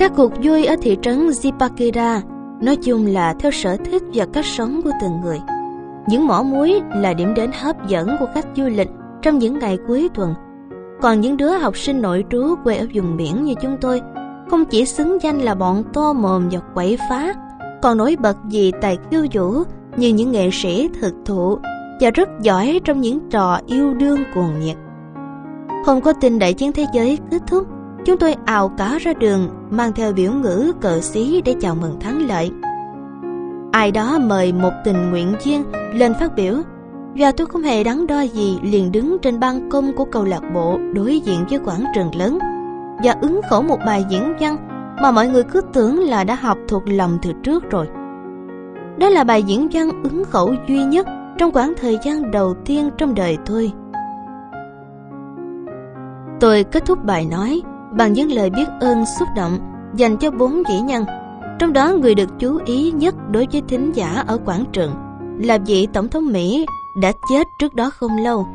Các cuộc vui ở thị trấn Zipakira nói chung là theo sở thích và cách sống của từng người. Những mỏ muối là điểm đến hấp dẫn của khách du lịch trong những ngày cuối tuần. Còn những đứa học sinh nội trú quê ở vùng biển như chúng tôi không chỉ xứng danh là bọn to mồm và quậy phá, còn nổi bật vì tài khiêu vũ như những nghệ sĩ thực thụ và rất giỏi trong những trò yêu đương cuồng nhiệt. Hôm có tin đại chiến thế giới kết thúc, chúng tôi ào cá ra đường, mang theo biểu ngữ cờ xí để chào mừng thắng lợi. Ai đó mời một tình nguyện viên lên phát biểu và tôi không hề đắn đo gì, liền đứng trên ban công của câu lạc bộ đối diện với quảng trường lớn và ứng khẩu một bài diễn văn mà mọi người cứ tưởng là đã học thuộc lòng từ trước rồi. Đó là bài diễn văn ứng khẩu duy nhất trong khoảng thời gian đầu tiên trong đời tôi. Tôi kết thúc bài nói bằng những lời biết ơn xúc động dành cho bốn vĩ nhân. Trong đó người được chú ý nhất đối với thính giả ở quảng trường là vị tổng thống Mỹ đã chết trước đó không lâu,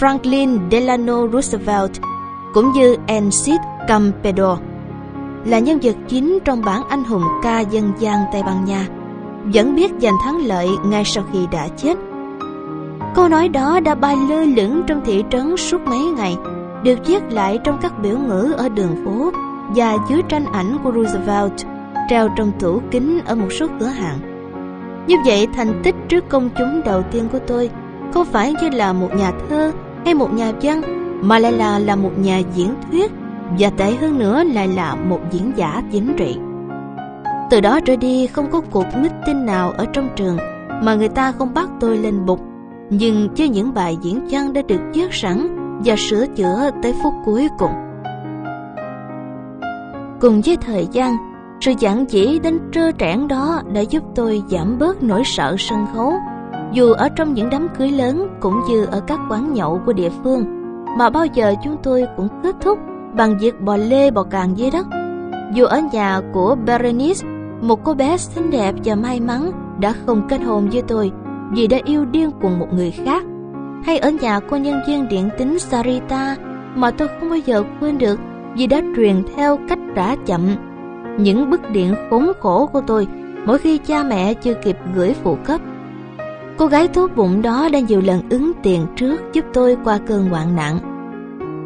Franklin Delano Roosevelt, cũng như Ensid Campedo, là nhân vật chính trong bản anh hùng ca dân gian Tây Ban Nha, vẫn biết giành thắng lợi ngay sau khi đã chết. Câu nói đó đã bay lơ lửng trong thị trấn suốt mấy ngày, được viết lại trong các biểu ngữ ở đường phố và dưới tranh ảnh của Roosevelt, treo trong tủ kính ở một số cửa hàng. Như vậy, thành tích trước công chúng đầu tiên của tôi không phải như là một nhà thơ hay một nhà văn, mà lại là là một nhà diễn thuyết và tệ hơn nữa lại là một diễn giả chính trị. Từ đó trở đi, không có cuộc meeting nào ở trong trường mà người ta không bắt tôi lên bục nhưng với những bài diễn văn đã được viết sẵn và sửa chữa tới phút cuối cùng. Cùng với thời gian, sự giản dị đến trơ trẽn đó đã giúp tôi giảm bớt nỗi sợ sân khấu, dù ở trong những đám cưới lớn cũng như ở các quán nhậu của địa phương, mà bao giờ chúng tôi cũng kết thúc bằng việc bò lê bò càng dưới đất. Dù ở nhà của Berenice, một cô bé xinh đẹp và may mắn đã không kết hôn với tôi vì đã yêu điên cùng một người khác, hay ở nhà cô nhân viên điện tính Sarita, mà tôi không bao giờ quên được vì đã truyền theo cách trả chậm những bức điện khốn khổ của tôi, mỗi khi cha mẹ chưa kịp gửi phụ cấp. Cô gái tốt bụng đó đã nhiều lần ứng tiền trước giúp tôi qua cơn hoạn nạn.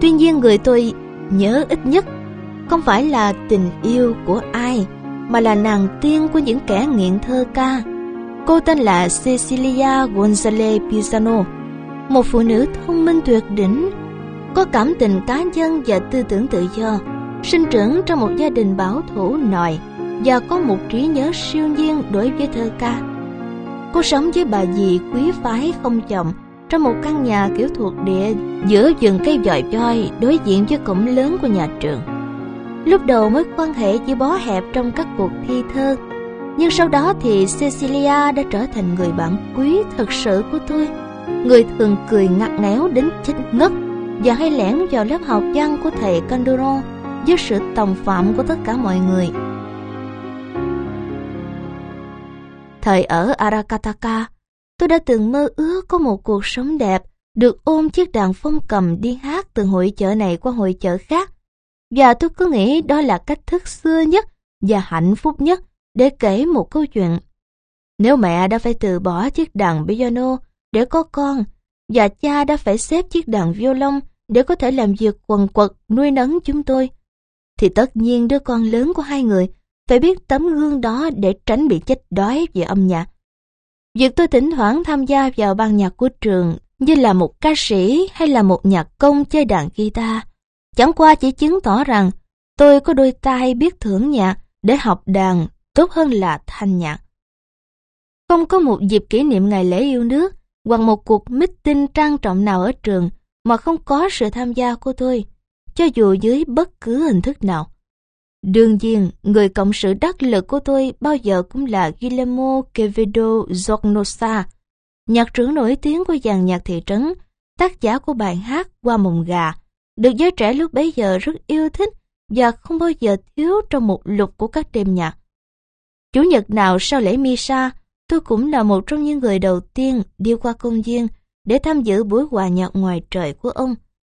Tuy nhiên người tôi nhớ ít nhất không phải là tình yêu của ai, mà là nàng tiên của những kẻ nghiện thơ ca. Cô tên là Cecilia Gonzalez Pisano một phụ nữ thông minh tuyệt đỉnh, có cảm tình cá nhân và tư tưởng tự do sinh trưởng trong một gia đình bảo thủ nòi và có một trí nhớ siêu nhiên đối với thơ ca. Cô sống với bà dì quý phái không chồng trong một căn nhà kiểu thuộc địa giữa vườn cây dòi voi đối diện với cổng lớn của nhà trường. Lúc đầu mối quan hệ chỉ bó hẹp trong các cuộc thi thơ, nhưng sau đó thì Cecilia đã trở thành người bạn quý thật sự của tôi, người thường cười ngặt nghẽo đến chết ngất và hay lẻn vào lớp học văn của thầy Canduro với sự tòng phạm của tất cả mọi người. Thời ở Arakataka, tôi đã từng mơ ước có một cuộc sống đẹp, được ôm chiếc đàn phong cầm đi hát từ hội chợ này qua hội chợ khác. Và tôi cứ nghĩ đó là cách thức xưa nhất và hạnh phúc nhất để kể một câu chuyện. Nếu mẹ đã phải từ bỏ chiếc đàn piano để có con, và cha đã phải xếp chiếc đàn violon để có thể làm việc quần quật nuôi nấng chúng tôi, thì tất nhiên đứa con lớn của hai người phải biết tấm gương đó để tránh bị chết đói về âm nhạc. Việc tôi thỉnh thoảng tham gia vào ban nhạc của trường như là một ca sĩ hay là một nhạc công chơi đàn guitar, chẳng qua chỉ chứng tỏ rằng tôi có đôi tay biết thưởng nhạc để học đàn tốt hơn là thanh nhạc. Không có một dịp kỷ niệm ngày lễ yêu nước hoặc một cuộc meeting trang trọng nào ở trường mà không có sự tham gia của tôi cho dù dưới bất cứ hình thức nào. Đương nhiên, người cộng sự đắc lực của tôi bao giờ cũng là Guillermo Quevedo Zornosa, nhạc trưởng nổi tiếng của dàn nhạc thị trấn, tác giả của bài hát Qua mồng gà, được giới trẻ lúc bấy giờ rất yêu thích và không bao giờ thiếu trong một lục của các đêm nhạc. Chủ nhật nào sau lễ Misa, tôi cũng là một trong những người đầu tiên đi qua công viên để tham dự buổi hòa nhạc ngoài trời của ông,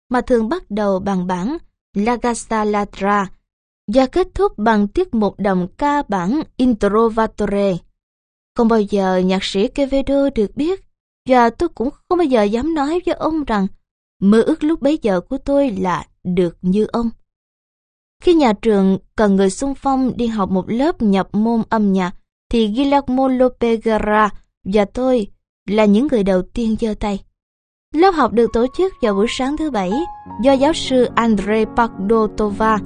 mà thường bắt đầu bằng bản Lagasaladra và kết thúc bằng tiết mục đồng ca bản Introvatore. Không bao giờ nhạc sĩ Quevedo được biết, và tôi cũng không bao giờ dám nói với ông rằng mơ ước lúc bấy giờ của tôi là được như ông. Khi nhà trường cần người xung phong đi học một lớp nhập môn âm nhạc thì Guillermo Lope Guerra và tôi là những người đầu tiên giơ tay. Lớp học được tổ chức vào buổi sáng thứ bảy do giáo sư Andre Pardotova,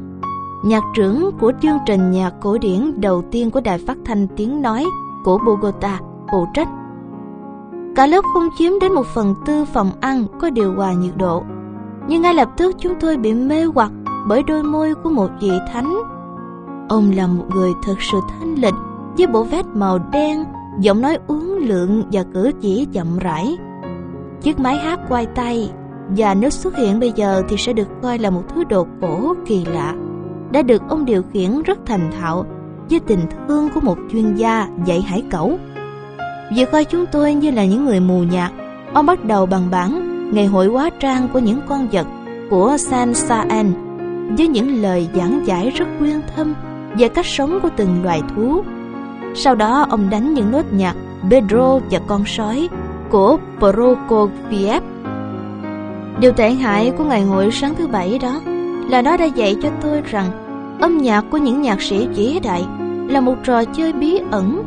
nhạc trưởng của chương trình nhạc cổ điển đầu tiên của đài phát thanh tiếng nói của Bogota phụ trách. Cả lớp không chiếm đến một phần tư phòng ăn có điều hòa nhiệt độ. Nhưng ngay lập tức chúng tôi bị mê hoặc bởi đôi môi của một vị thánh. Ông là một người thật sự thanh lịch với bộ vest màu đen, giọng nói uốn lượn và cử chỉ chậm rãi. Chiếc máy hát quay tay và nếu xuất hiện bây giờ thì sẽ được coi là một thứ đồ cổ kỳ lạ đã được ông điều khiển rất thành thạo với tình thương của một chuyên gia dạy hải cẩu. Vừa coi chúng tôi như là những người mù nhạt, ông bắt đầu bằng bản ngày hội hóa trang của những con vật của San Saan với những lời giảng giải rất quyên thâm về cách sống của từng loài thú. Sau đó, ông đánh những nốt nhạc Pedro và con sói của Prokofiev. Điều tệ hại của ngày hội sáng thứ bảy đó là nó đã dạy cho tôi rằng âm nhạc của những nhạc sĩ vĩ đại là một trò chơi bí ẩn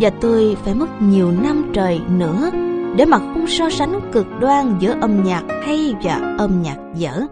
và tôi phải mất nhiều năm trời nữa để mà không so sánh cực đoan giữa âm nhạc hay và âm nhạc dở.